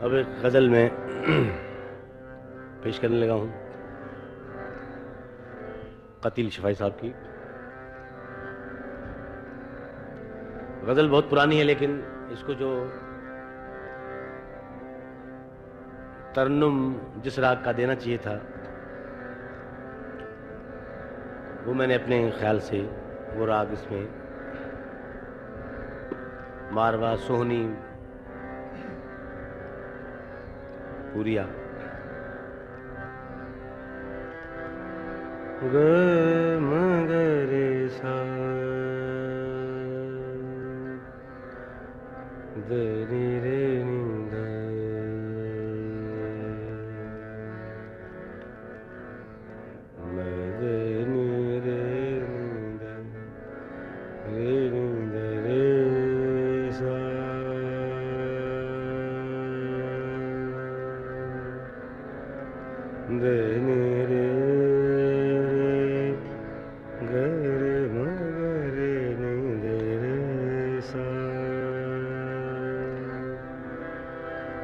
اب ایک غزل میں پیش کرنے لگا ہوں۔ قتیل شفائی صاحب کی۔ غزل بہت پرانی ہے لیکن اس کو جو ترنم جس راگ کا دینا چاہیے تھا، وہ میں نے اپنے خیال سے وہ راگ اس میں ماروا سوہنی پوریا۔ مگر سا دری رے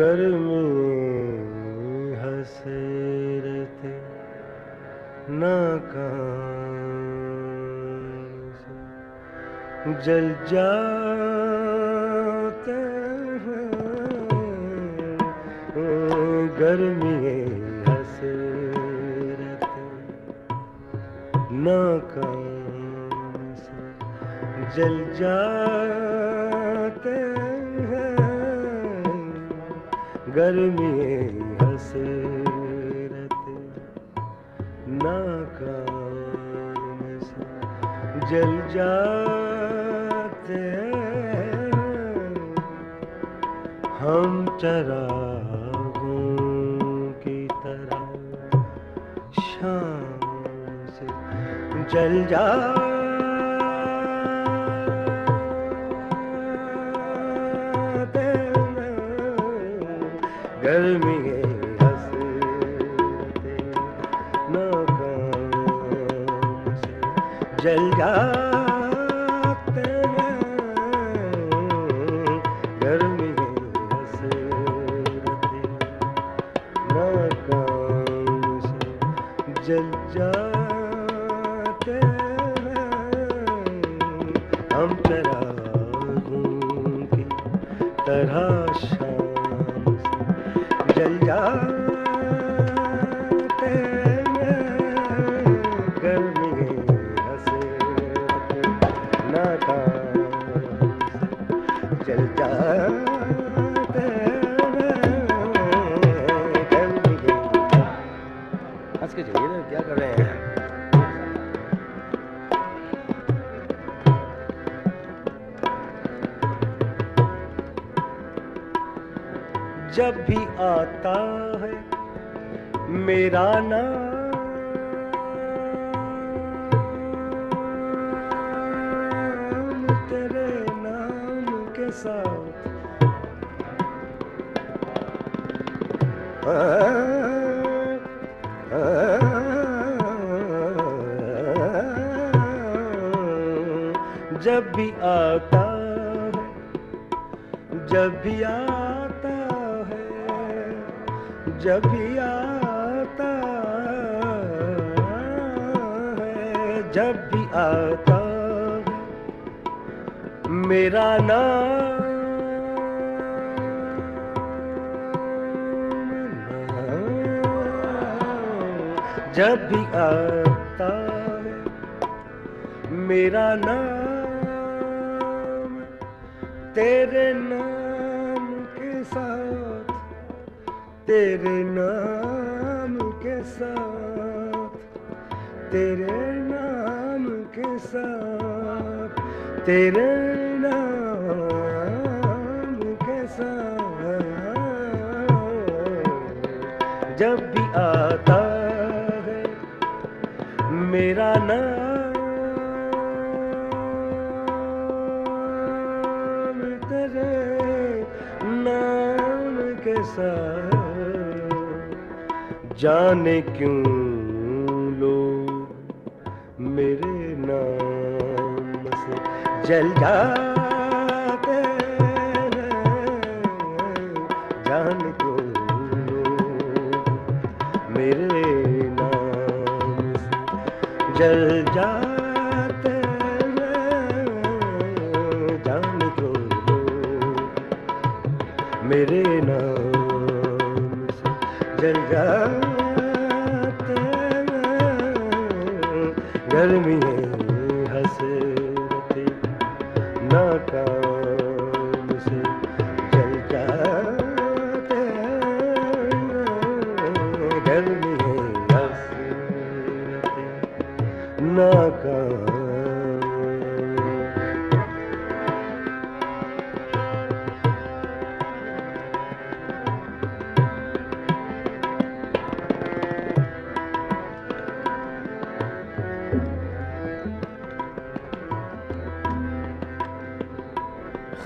مگر رے د مگر نیند گرمی حسرت ناکام جل جاتے ہیں گرمی حسرت ناکام سے جل جاتے گرمی حسرت، ناکام سے جل جاتے ہیں۔ ہم چراغوں کی طرح شام سے جل جاتے گرمی حسرت ناکام سے جل جاتے جب بھی آتا ہے میرا نام۔ تیرے نام کے ساتھ۔ جب بھی آتا ہے، جب بھی آتا جب آتا ہے، جب بھی آتا، میرا نام، جب بھی آتا ہے، میرا نام، تیرے نام۔ تیرے نام کے ساتھ، تیرے نام کے ساتھ، تیرے نام کے ساتھ۔ جب بھی آتا ہے میرا نام، تیرے نام کے ساتھ۔ جانے کیوں لوگ میرے نام سے؟ جل جاتے ہیں، جانے کیوں لوگ میرے نام سے؟ جل جاتے جانے کیوں لوگ میرے نام سے؟ جل جاتے گرمی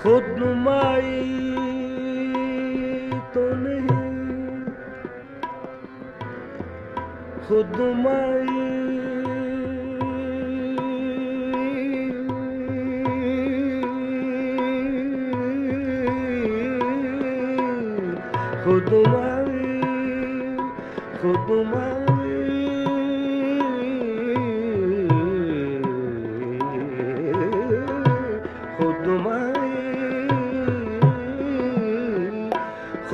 خود نمائی تو نہیں۔ خود نمائی۔ خود نمائی خود نمائی۔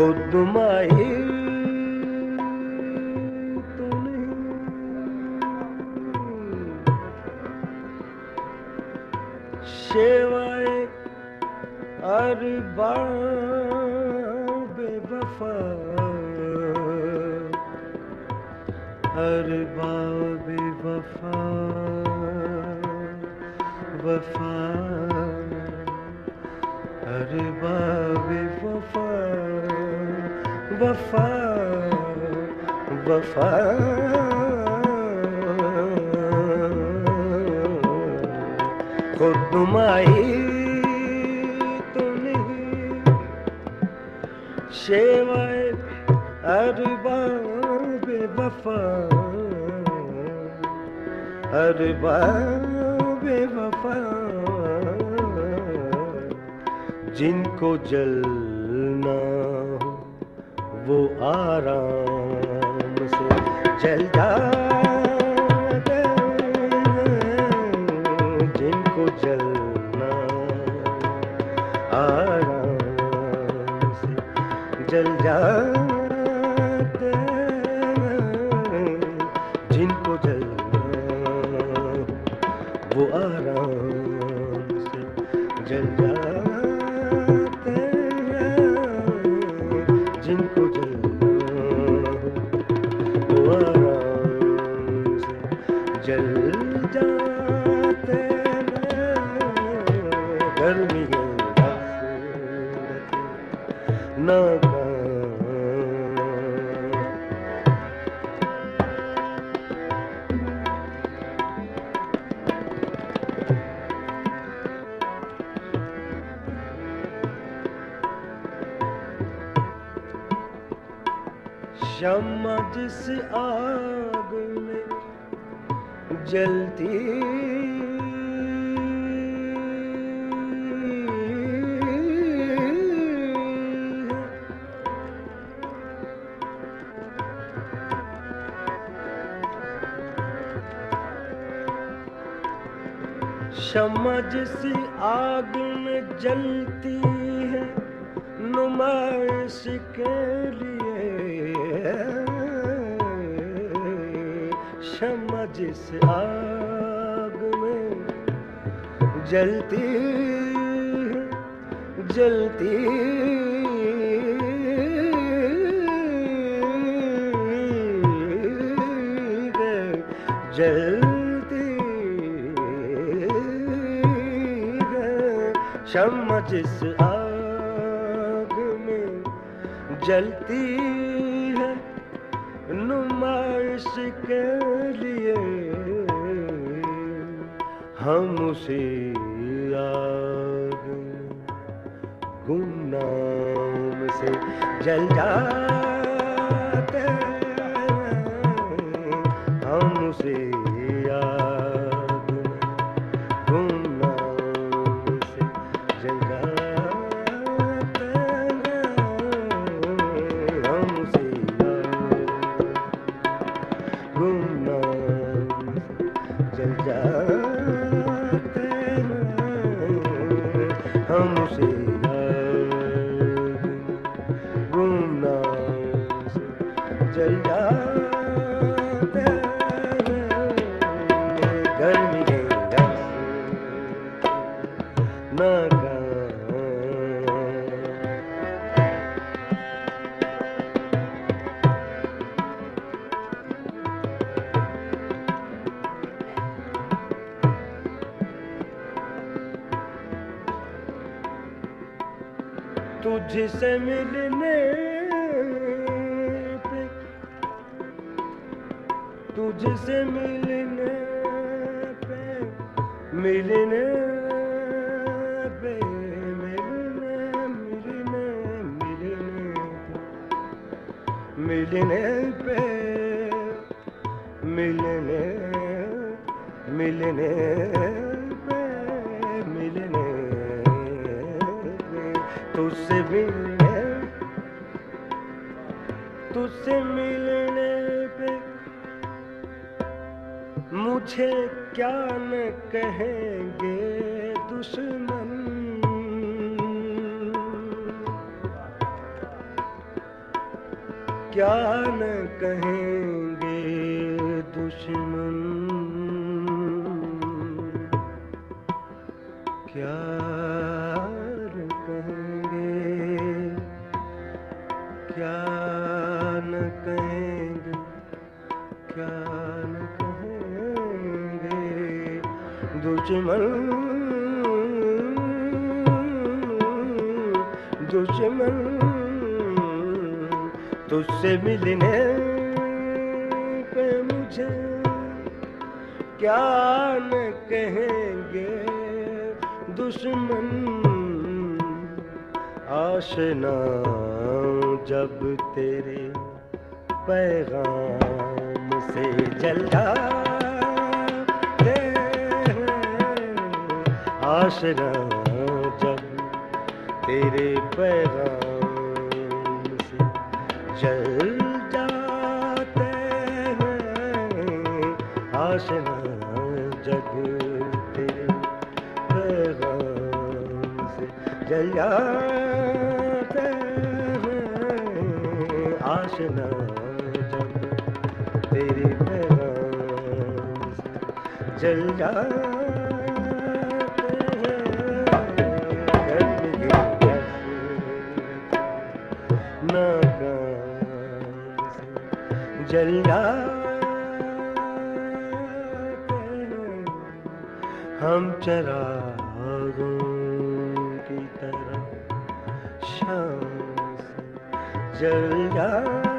خود نمائی تو نہیں شیوائے ارباب وفا ارباب وفا وفا وفا خود نمائی تو نہیں شیوائے ارباب وفا۔ ارباب وفا۔ جن کو جلنا وہ آرام جل جاتا جن کو جلنا آرام سے جل جاتا ناکام شمع جس آگ میں جلتی شمع جس آگ میں جلتی ہے، نمائش کے لیے۔ شمع جس آگ میں جلتی جلتی جل شمع جس آگ میں جلتی ہے، نمائش کے لیے ہم اسی آگ گمنام سے جل جائے ہم اسی تجھ سے ملنے پہ۔ تجھ سے ملنے پہ ملنے پہ، ملنے ملنے ملنے ملنے پہ ملنے ملنے تجھ سے ملنے تجھ سے ملنے پہ مجھے کیا نہ کہیں گے دشمن؟ کیا نہ کہیں گے دشمن؟ کیا نہ کہیں گے دشمن دشمن تجھ سے ملنے پہ مجھے کیا نہ کہیں گے دشمن؟ آشنا، جب تیرے پیغام سے جل جاتے ہیں آشنا جب تیرے پیغام سے جل جاتے ہیں۔ آشنا جگ تیرے پیغام سے جل جاتے ہیں۔ آشنا جل جاتے ہیں ہم چراغوں کی طرح شام سے جل